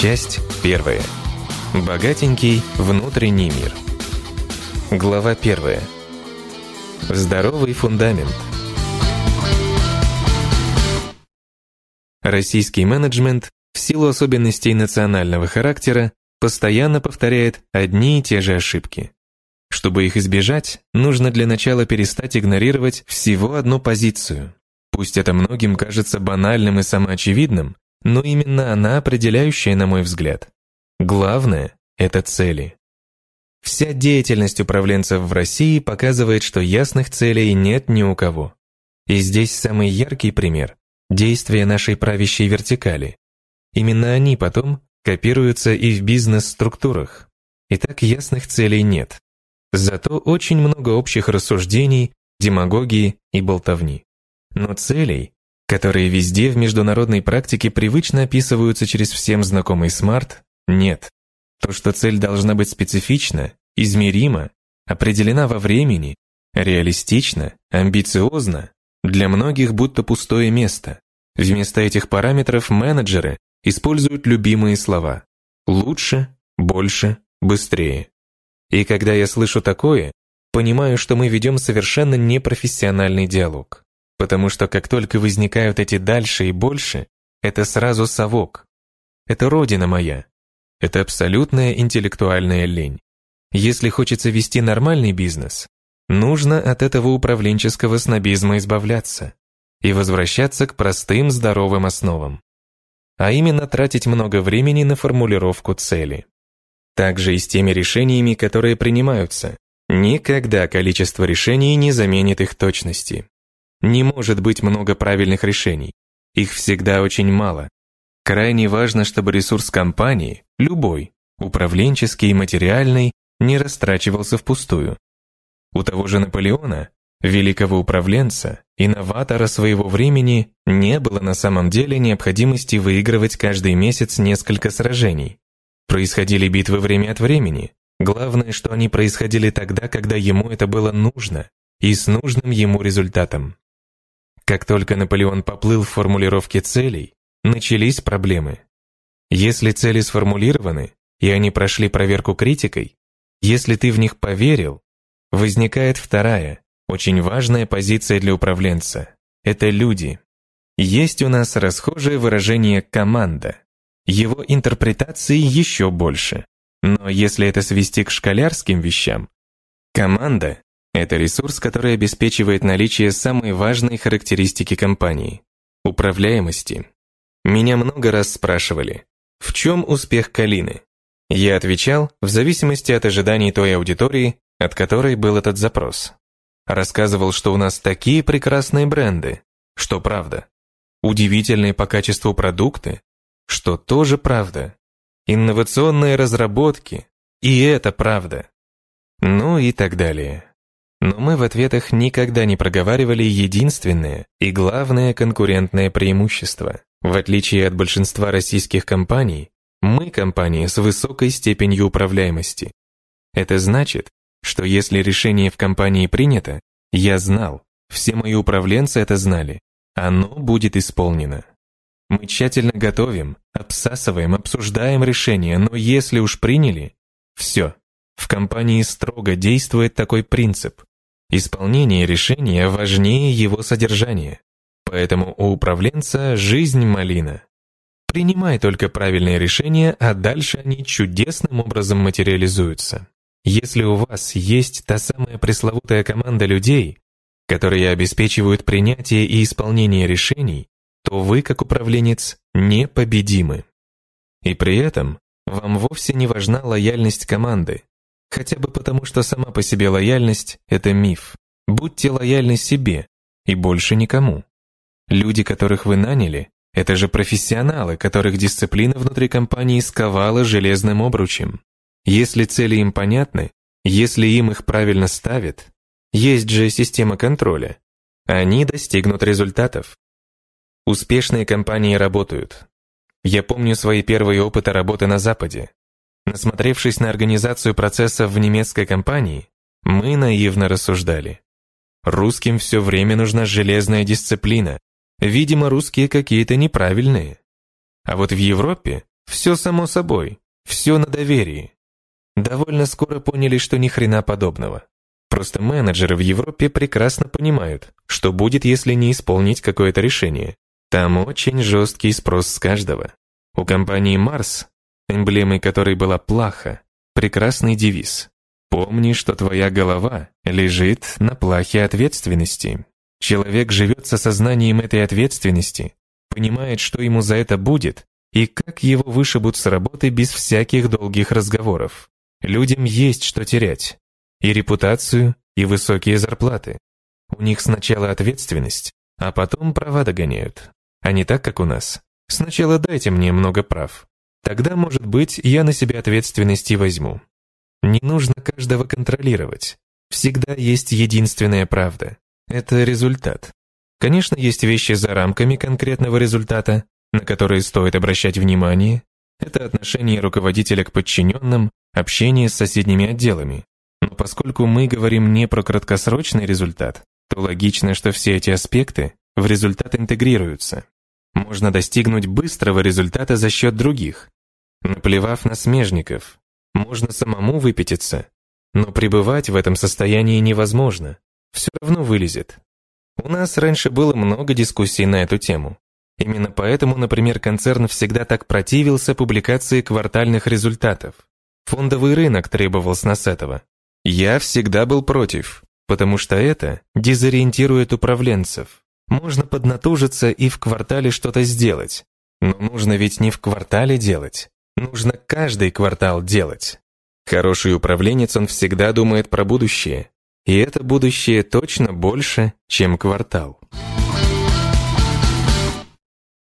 Часть первая. Богатенький внутренний мир. Глава первая. Здоровый фундамент. Российский менеджмент в силу особенностей национального характера постоянно повторяет одни и те же ошибки. Чтобы их избежать, нужно для начала перестать игнорировать всего одну позицию. Пусть это многим кажется банальным и самоочевидным, но именно она определяющая, на мой взгляд. Главное – это цели. Вся деятельность управленцев в России показывает, что ясных целей нет ни у кого. И здесь самый яркий пример – действия нашей правящей вертикали. Именно они потом копируются и в бизнес-структурах. И так ясных целей нет. Зато очень много общих рассуждений, демагогии и болтовни. Но целей, которые везде в международной практике привычно описываются через всем знакомый смарт, нет. То, что цель должна быть специфична, измерима, определена во времени, реалистична, амбициозна, для многих будто пустое место. Вместо этих параметров менеджеры используют любимые слова «лучше», «больше», «быстрее». И когда я слышу такое, понимаю, что мы ведем совершенно непрофессиональный диалог. Потому что как только возникают эти «дальше» и «больше», это сразу совок. Это родина моя. Это абсолютная интеллектуальная лень. Если хочется вести нормальный бизнес, нужно от этого управленческого снобизма избавляться и возвращаться к простым здоровым основам а именно тратить много времени на формулировку цели. Также и с теми решениями, которые принимаются. Никогда количество решений не заменит их точности. Не может быть много правильных решений. Их всегда очень мало. Крайне важно, чтобы ресурс компании, любой, управленческий и материальный, не растрачивался впустую. У того же Наполеона великого управленца, инноватора своего времени, не было на самом деле необходимости выигрывать каждый месяц несколько сражений. Происходили битвы время от времени. Главное, что они происходили тогда, когда ему это было нужно, и с нужным ему результатом. Как только Наполеон поплыл в формулировке целей, начались проблемы. Если цели сформулированы, и они прошли проверку критикой, если ты в них поверил, возникает вторая, очень важная позиция для управленца – это люди. Есть у нас расхожее выражение «команда». Его интерпретации еще больше. Но если это свести к школярским вещам, команда – это ресурс, который обеспечивает наличие самой важной характеристики компании – управляемости. Меня много раз спрашивали, в чем успех Калины? Я отвечал в зависимости от ожиданий той аудитории, от которой был этот запрос. Рассказывал, что у нас такие прекрасные бренды, что правда. Удивительные по качеству продукты, что тоже правда. Инновационные разработки, и это правда. Ну и так далее. Но мы в ответах никогда не проговаривали единственное и главное конкурентное преимущество. В отличие от большинства российских компаний, мы компания с высокой степенью управляемости. Это значит, что если решение в компании принято, я знал, все мои управленцы это знали, оно будет исполнено. Мы тщательно готовим, обсасываем, обсуждаем решение, но если уж приняли, все. В компании строго действует такой принцип. Исполнение решения важнее его содержания. Поэтому у управленца жизнь малина. Принимай только правильные решения, а дальше они чудесным образом материализуются. Если у вас есть та самая пресловутая команда людей, которые обеспечивают принятие и исполнение решений, то вы, как управленец, непобедимы. И при этом вам вовсе не важна лояльность команды, хотя бы потому, что сама по себе лояльность – это миф. Будьте лояльны себе и больше никому. Люди, которых вы наняли, это же профессионалы, которых дисциплина внутри компании сковала железным обручем. Если цели им понятны, если им их правильно ставят, есть же система контроля, они достигнут результатов. Успешные компании работают. Я помню свои первые опыты работы на Западе. Насмотревшись на организацию процессов в немецкой компании, мы наивно рассуждали. Русским все время нужна железная дисциплина. Видимо, русские какие-то неправильные. А вот в Европе Все само собой, все на доверии. Довольно скоро поняли, что ни хрена подобного. Просто менеджеры в Европе прекрасно понимают, что будет, если не исполнить какое-то решение. Там очень жесткий спрос с каждого. У компании Марс, эмблемой которой была плаха, прекрасный девиз. Помни, что твоя голова лежит на плахе ответственности. Человек живет с осознанием этой ответственности, понимает, что ему за это будет, и как его вышибут с работы без всяких долгих разговоров. Людям есть что терять. И репутацию, и высокие зарплаты. У них сначала ответственность, а потом права догоняют. А не так, как у нас. Сначала дайте мне много прав. Тогда, может быть, я на себя ответственность и возьму. Не нужно каждого контролировать. Всегда есть единственная правда. Это результат. Конечно, есть вещи за рамками конкретного результата, на которые стоит обращать внимание. Это отношение руководителя к подчиненным, общение с соседними отделами. Но поскольку мы говорим не про краткосрочный результат, то логично, что все эти аспекты в результат интегрируются. Можно достигнуть быстрого результата за счет других, наплевав на смежников. Можно самому выпятиться, но пребывать в этом состоянии невозможно. Все равно вылезет. У нас раньше было много дискуссий на эту тему. Именно поэтому, например, концерн всегда так противился публикации квартальных результатов. Фондовый рынок требовал с нас этого. Я всегда был против, потому что это дезориентирует управленцев. Можно поднатужиться и в квартале что-то сделать. Но нужно ведь не в квартале делать. Нужно каждый квартал делать. Хороший управленец, он всегда думает про будущее. И это будущее точно больше, чем квартал.